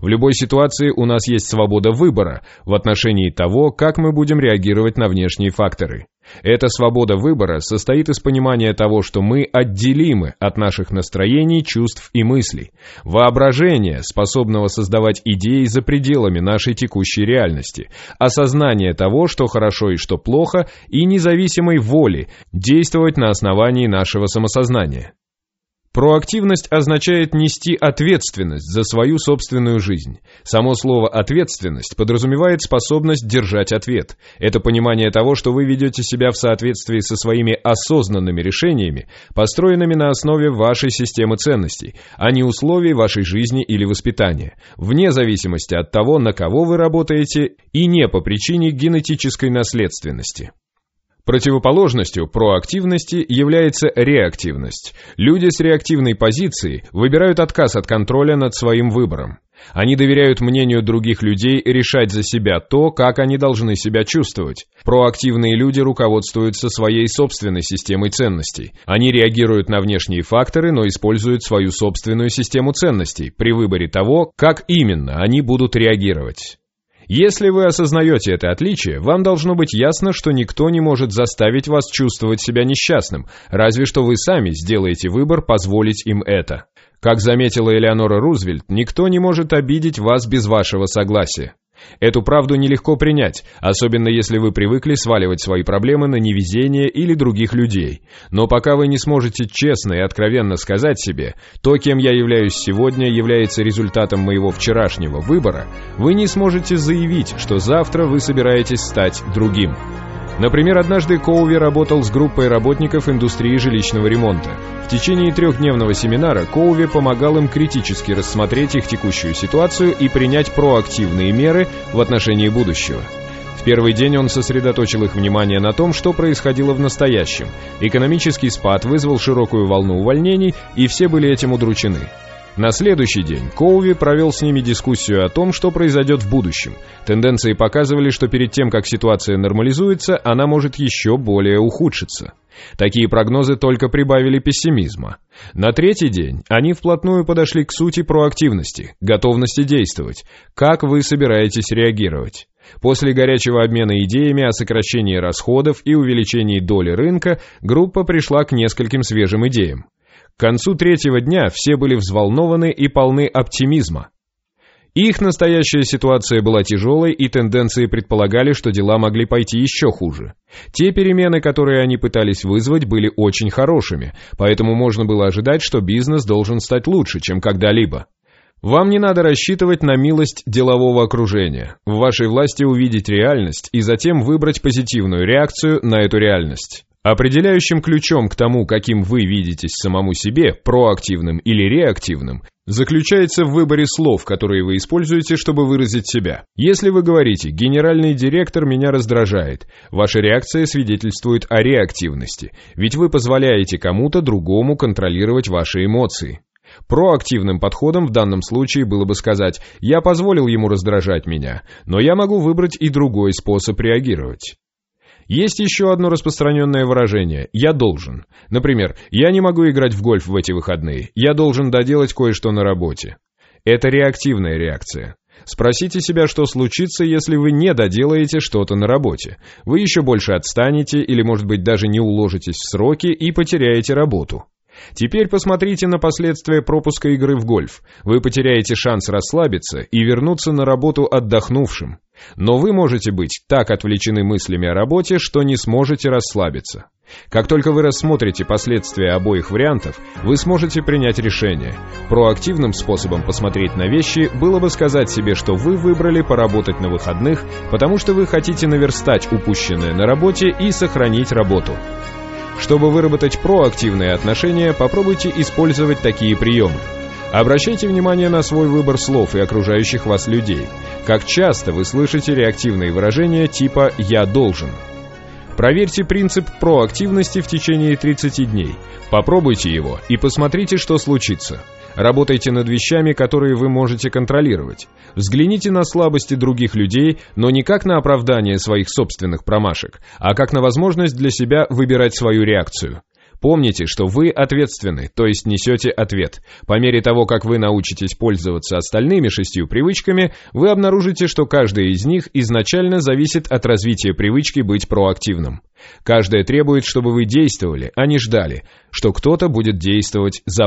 В любой ситуации у нас есть свобода выбора в отношении того, как мы будем реагировать на внешние факторы. Эта свобода выбора состоит из понимания того, что мы отделимы от наших настроений, чувств и мыслей, воображения, способного создавать идеи за пределами нашей текущей реальности, осознание того, что хорошо и что плохо, и независимой воли действовать на основании нашего самосознания. Проактивность означает нести ответственность за свою собственную жизнь. Само слово «ответственность» подразумевает способность держать ответ. Это понимание того, что вы ведете себя в соответствии со своими осознанными решениями, построенными на основе вашей системы ценностей, а не условий вашей жизни или воспитания, вне зависимости от того, на кого вы работаете, и не по причине генетической наследственности. Противоположностью проактивности является реактивность. Люди с реактивной позицией выбирают отказ от контроля над своим выбором. Они доверяют мнению других людей решать за себя то, как они должны себя чувствовать. Проактивные люди руководствуются своей собственной системой ценностей. Они реагируют на внешние факторы, но используют свою собственную систему ценностей при выборе того, как именно они будут реагировать. Если вы осознаете это отличие, вам должно быть ясно, что никто не может заставить вас чувствовать себя несчастным, разве что вы сами сделаете выбор позволить им это. Как заметила Элеонора Рузвельт, никто не может обидеть вас без вашего согласия. Эту правду нелегко принять, особенно если вы привыкли сваливать свои проблемы на невезение или других людей. Но пока вы не сможете честно и откровенно сказать себе, то, кем я являюсь сегодня, является результатом моего вчерашнего выбора, вы не сможете заявить, что завтра вы собираетесь стать другим. Например, однажды Коуви работал с группой работников индустрии жилищного ремонта. В течение трехдневного семинара Коуви помогал им критически рассмотреть их текущую ситуацию и принять проактивные меры в отношении будущего. В первый день он сосредоточил их внимание на том, что происходило в настоящем. Экономический спад вызвал широкую волну увольнений, и все были этим удручены. На следующий день Коуви провел с ними дискуссию о том, что произойдет в будущем. Тенденции показывали, что перед тем, как ситуация нормализуется, она может еще более ухудшиться. Такие прогнозы только прибавили пессимизма. На третий день они вплотную подошли к сути проактивности, готовности действовать. Как вы собираетесь реагировать? После горячего обмена идеями о сокращении расходов и увеличении доли рынка, группа пришла к нескольким свежим идеям. К концу третьего дня все были взволнованы и полны оптимизма. Их настоящая ситуация была тяжелой, и тенденции предполагали, что дела могли пойти еще хуже. Те перемены, которые они пытались вызвать, были очень хорошими, поэтому можно было ожидать, что бизнес должен стать лучше, чем когда-либо. Вам не надо рассчитывать на милость делового окружения. В вашей власти увидеть реальность и затем выбрать позитивную реакцию на эту реальность. Определяющим ключом к тому, каким вы видитесь самому себе, проактивным или реактивным, заключается в выборе слов, которые вы используете, чтобы выразить себя. Если вы говорите «генеральный директор меня раздражает», ваша реакция свидетельствует о реактивности, ведь вы позволяете кому-то другому контролировать ваши эмоции. Проактивным подходом в данном случае было бы сказать «я позволил ему раздражать меня, но я могу выбрать и другой способ реагировать». Есть еще одно распространенное выражение «я должен». Например, «я не могу играть в гольф в эти выходные, я должен доделать кое-что на работе». Это реактивная реакция. Спросите себя, что случится, если вы не доделаете что-то на работе. Вы еще больше отстанете или, может быть, даже не уложитесь в сроки и потеряете работу. Теперь посмотрите на последствия пропуска игры в гольф. Вы потеряете шанс расслабиться и вернуться на работу отдохнувшим. Но вы можете быть так отвлечены мыслями о работе, что не сможете расслабиться. Как только вы рассмотрите последствия обоих вариантов, вы сможете принять решение. Проактивным способом посмотреть на вещи было бы сказать себе, что вы выбрали поработать на выходных, потому что вы хотите наверстать упущенное на работе и сохранить работу. Чтобы выработать проактивные отношения, попробуйте использовать такие приемы. Обращайте внимание на свой выбор слов и окружающих вас людей. Как часто вы слышите реактивные выражения типа «я должен». Проверьте принцип проактивности в течение 30 дней. Попробуйте его и посмотрите, что случится. Работайте над вещами, которые вы можете контролировать. Взгляните на слабости других людей, но не как на оправдание своих собственных промашек, а как на возможность для себя выбирать свою реакцию. Помните, что вы ответственны, то есть несете ответ. По мере того, как вы научитесь пользоваться остальными шестью привычками, вы обнаружите, что каждая из них изначально зависит от развития привычки быть проактивным. Каждая требует, чтобы вы действовали, а не ждали, что кто-то будет действовать за вас.